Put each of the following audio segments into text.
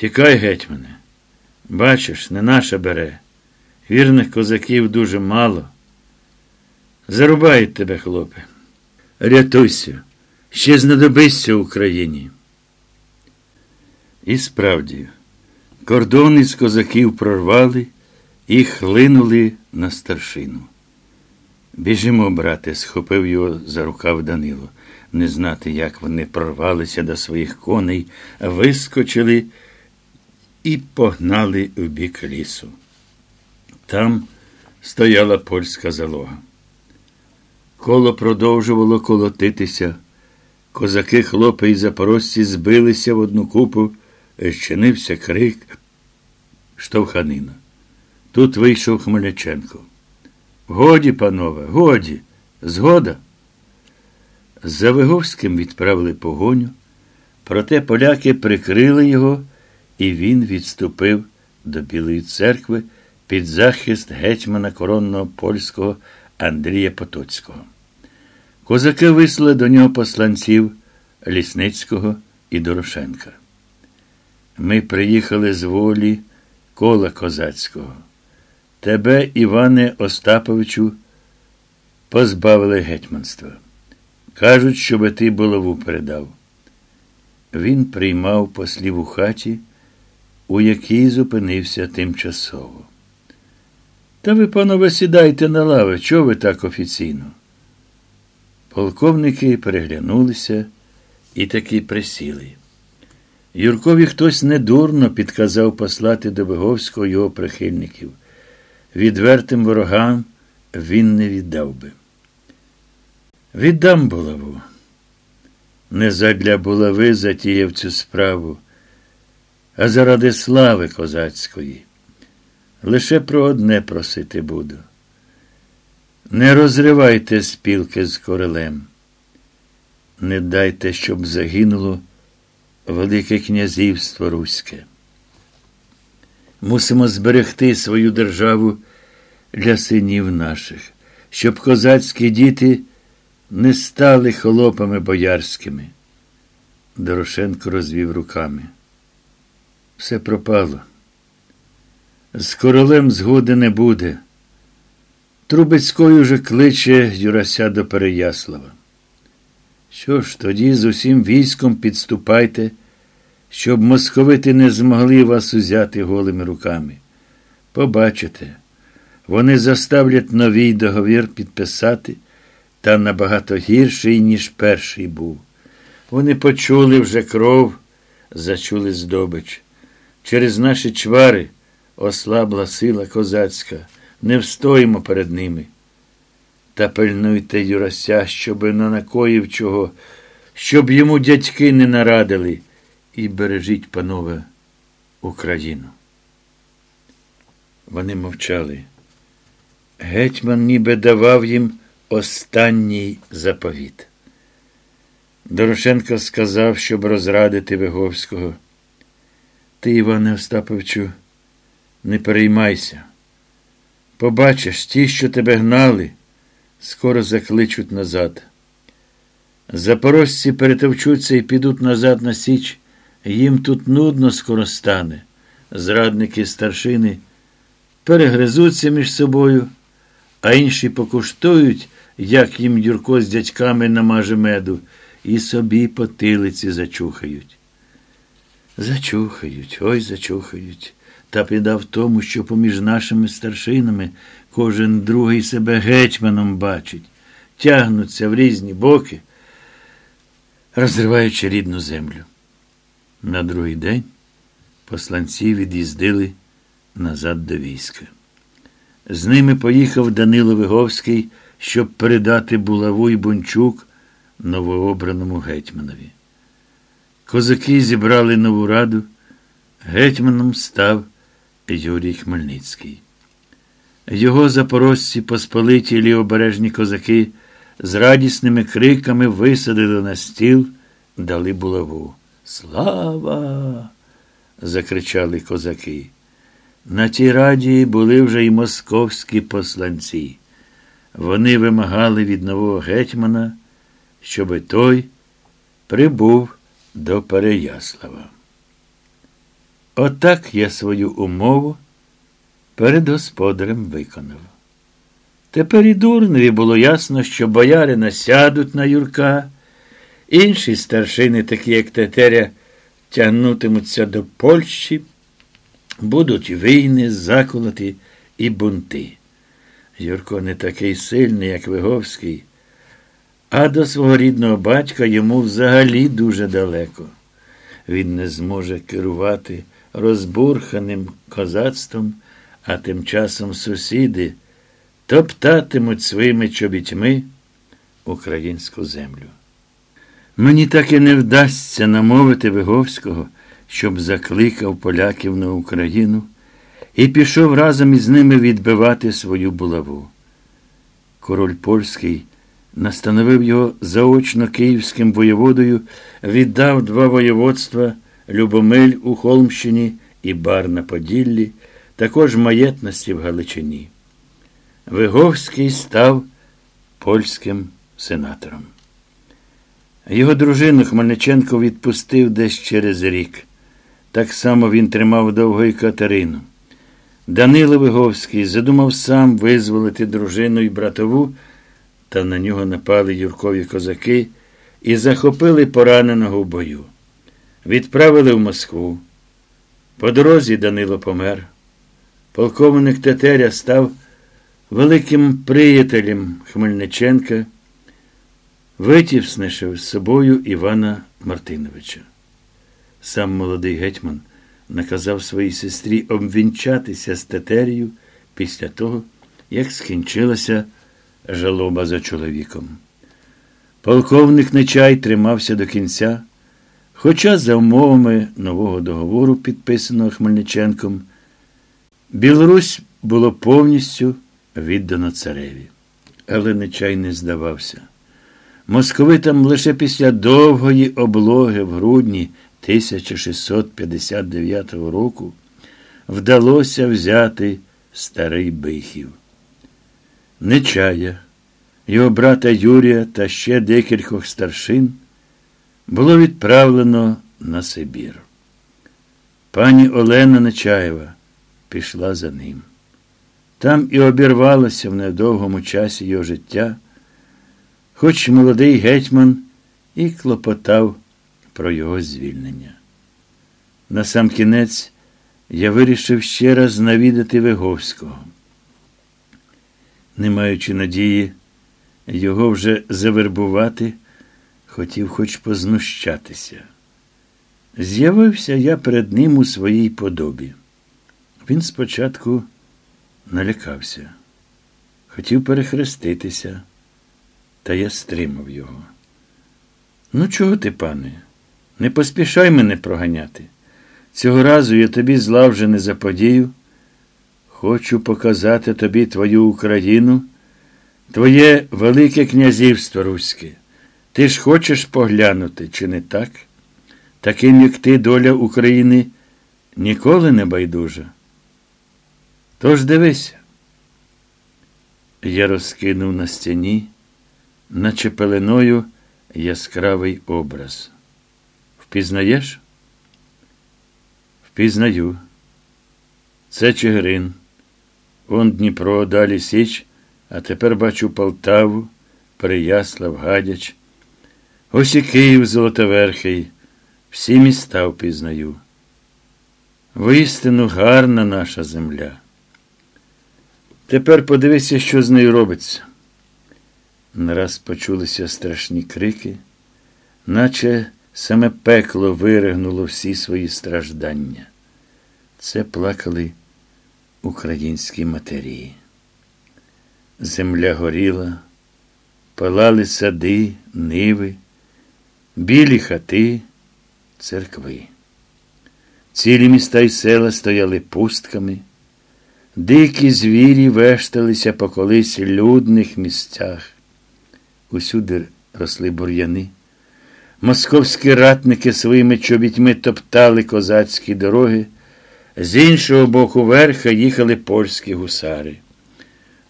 Тікай, гетьмане. Бачиш, не наша бере. Вірних козаків дуже мало. Зарубають тебе, хлопе. Рятуйся, ще знадобишся Україні. І справді, кордон із козаків прорвали і хлинули на старшину. Біжимо, брате, схопив його за рукав Данило. Не знати, як вони прорвалися до своїх коней, вискочили і погнали в бік лісу. Там стояла польська залога. Коло продовжувало колотитися. Козаки, хлопи і запорожці збилися в одну купу, щинився крик, штовханина. Тут вийшов Хмеляченко. Годі, панове, годі, згода. За Виговським відправили погоню, проте поляки прикрили його, і він відступив до Білої церкви під захист гетьмана коронного польського Андрія Потоцького. Козаки вислали до нього посланців Лісницького і Дорошенка. Ми приїхали з волі кола козацького. Тебе, Іване Остаповичу, позбавили гетьманства. Кажуть, щоби ти булаву передав. Він приймав послів у хаті, у якій зупинився тимчасово. Та ви, панове, сідайте на лави, чого ви так офіційно? Полковники переглянулися і таки присіли. Юркові хтось недурно підказав послати до Виговського його прихильників. Відвертим ворогам він не віддав би. Віддам булаву. Не задля булави затіяв цю справу, а заради слави козацької. Лише про одне просити буду. Не розривайте спілки з королем. Не дайте, щоб загинуло Велике князівство Руське. Мусимо зберегти свою державу для синів наших, щоб козацькі діти не стали холопами боярськими. Дорошенко розвів руками. Все пропало. З королем згоди не буде. Трубецькою уже кличе Юрася до Переяслава. Що ж, тоді з усім військом підступайте, щоб московити не змогли вас узяти голими руками. Побачите, вони заставлять новий договір підписати, та набагато гірший, ніж перший був. Вони почули вже кров, зачули здобич. Через наші чвари ослабла сила козацька, не встоїмо перед ними. Та пильнуйте Юрася, щоби не накоїв чого, щоб йому дядьки не нарадили, і бережіть, панове, Україну. Вони мовчали. Гетьман ніби давав їм останній заповіт. Дорошенко сказав, щоб розрадити Виговського. Ти, Іване Остаповичу, не переймайся. Побачиш, ті, що тебе гнали, скоро закличуть назад. Запорожці перетовчуться і підуть назад на Січ. Їм тут нудно скоро стане. Зрадники старшини перегризуться між собою, а інші покуштують, як їм Юрко з дядьками намаже меду, і собі потилиці зачухають. Зачухають, ой зачухають. Та піда в тому, що поміж нашими старшинами кожен другий себе гетьманом бачить, тягнуться в різні боки, розриваючи рідну землю. На другий день посланці від'їздили назад до війська. З ними поїхав Данило Виговський, щоб передати булаву й бунчук новообраному гетьманові. Козаки зібрали нову раду, гетьманом став Юрій Хмельницький. Його запорожці посполиті лівобережні козаки з радісними криками висадили на стіл, дали булаву. Слава! закричали козаки. На тій раді були вже й московські посланці. Вони вимагали від нового гетьмана, щоби той прибув до Переяслава. Отак я свою умову перед господарем виконав. Тепер і дурневі було ясно, що бояри насядуть на Юрка, інші старшини, такі як Тетеря, тягнутимуться до Польщі, будуть війни, заколоти і бунти. Юрко не такий сильний, як Виговський, а до свого рідного батька йому взагалі дуже далеко. Він не зможе керувати розбурханим козацтвом, а тим часом сусіди топтатимуть своїми чобітьми українську землю. Мені так і не вдасться намовити Виговського, щоб закликав поляків на Україну і пішов разом із ними відбивати свою булаву. Король польський настановив його заочно київським воєводою, віддав два воєводства Любомиль у Холмщині і Бар на Поділлі, також маєтності в Галичині. Виговський став польським сенатором. Його дружину Хмельниченко відпустив десь через рік. Так само він тримав довго і Катерину. Данило Виговський задумав сам визволити дружину і братову, та на нього напали юркові козаки і захопили пораненого в бою. Відправили в Москву. По дорозі Данило помер. Полковник Тетеря став великим приятелем Хмельниченка, витівснишив з собою Івана Мартиновича. Сам молодий гетьман наказав своїй сестрі обвінчатися з Тетерію після того, як скінчилася жалоба за чоловіком. Полковник Нечай тримався до кінця, хоча за умовами нового договору, підписаного Хмельниченком, Білорусь було повністю віддано цареві. Але Нечай не здавався. Московитам лише після довгої облоги в грудні 1659 року вдалося взяти старий Бихів. Нечая, його брата Юрія та ще декількох старшин було відправлено на Сибір. Пані Олена Нечаєва пішла за ним. Там і обірвалося в недовгому часі його життя, хоч молодий гетьман і клопотав про його звільнення. На сам кінець я вирішив ще раз навідати Виговського. Не маючи надії його вже завербувати, хотів хоч познущатися. З'явився я перед ним у своїй подобі. Він спочатку налякався, хотів перехреститися, та я стримав його. Ну, чого ти, пане? Не поспішай мене проганяти. Цього разу я тобі зла вже не заподію. Хочу показати тобі твою Україну, твоє Велике Князівство Руське. Ти ж хочеш поглянути, чи не так? Таким, як ти, доля України, ніколи не байдужа. Тож дивися. Я розкинув на стіні, наче пеленою яскравий образ. Впізнаєш? Впізнаю. Це Чигирин. Он Дніпро, далі Січ, а тепер бачу Полтаву, Переяслав, Гадяч. Ось і Київ Золотоверхий. Всі міста впізнаю. Воістину гарна наша земля. Тепер подивися, що з нею робиться. Нараз почулися страшні крики, наче саме пекло виригнуло всі свої страждання. Це плакали українські матері. Земля горіла, палали сади, ниви, білі хати, церкви. Цілі міста й села стояли пустками. Дикі звірі вешталися по колись людних місцях. Усюди росли бур'яни. Московські ратники своїми чобітьми топтали козацькі дороги, з іншого боку верха їхали польські гусари.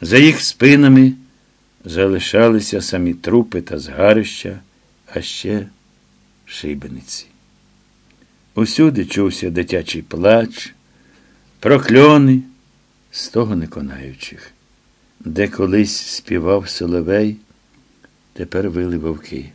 За їх спинами залишалися самі трупи та згарища, а ще шибениці. Усюди чувся дитячий плач, прокльони, з того не конаючих. Де колись співав соловей, тепер вили вовки.